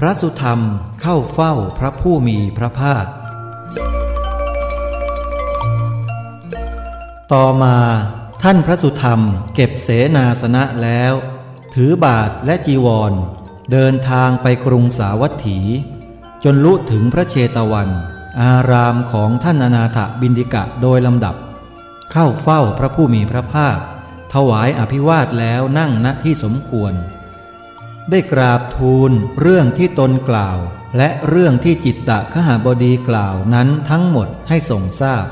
พระสุธรรมเข้าเฝ้าพระผู้มีพระภาค ต่อมาท่านพระสุธรรมเก็บเสนาสนะแล้ว ถือบาทและจีวร เดินทางไปกรุงสาวัตถี จนลุถึงพระเชตวัน อารามของท่านอนาถบินดิกะโดยลำดับ เข้าเฝ้าพระผู้มีพระภาค ถวายอภิวาทแล้วนั่งณที่สมควร ได้กราบทูลเรื่องที่ตนกล่าว และเรื่องที่จิตตะขหาบดีกล่าวนั้นทั้งหมดให้ทรงทราบ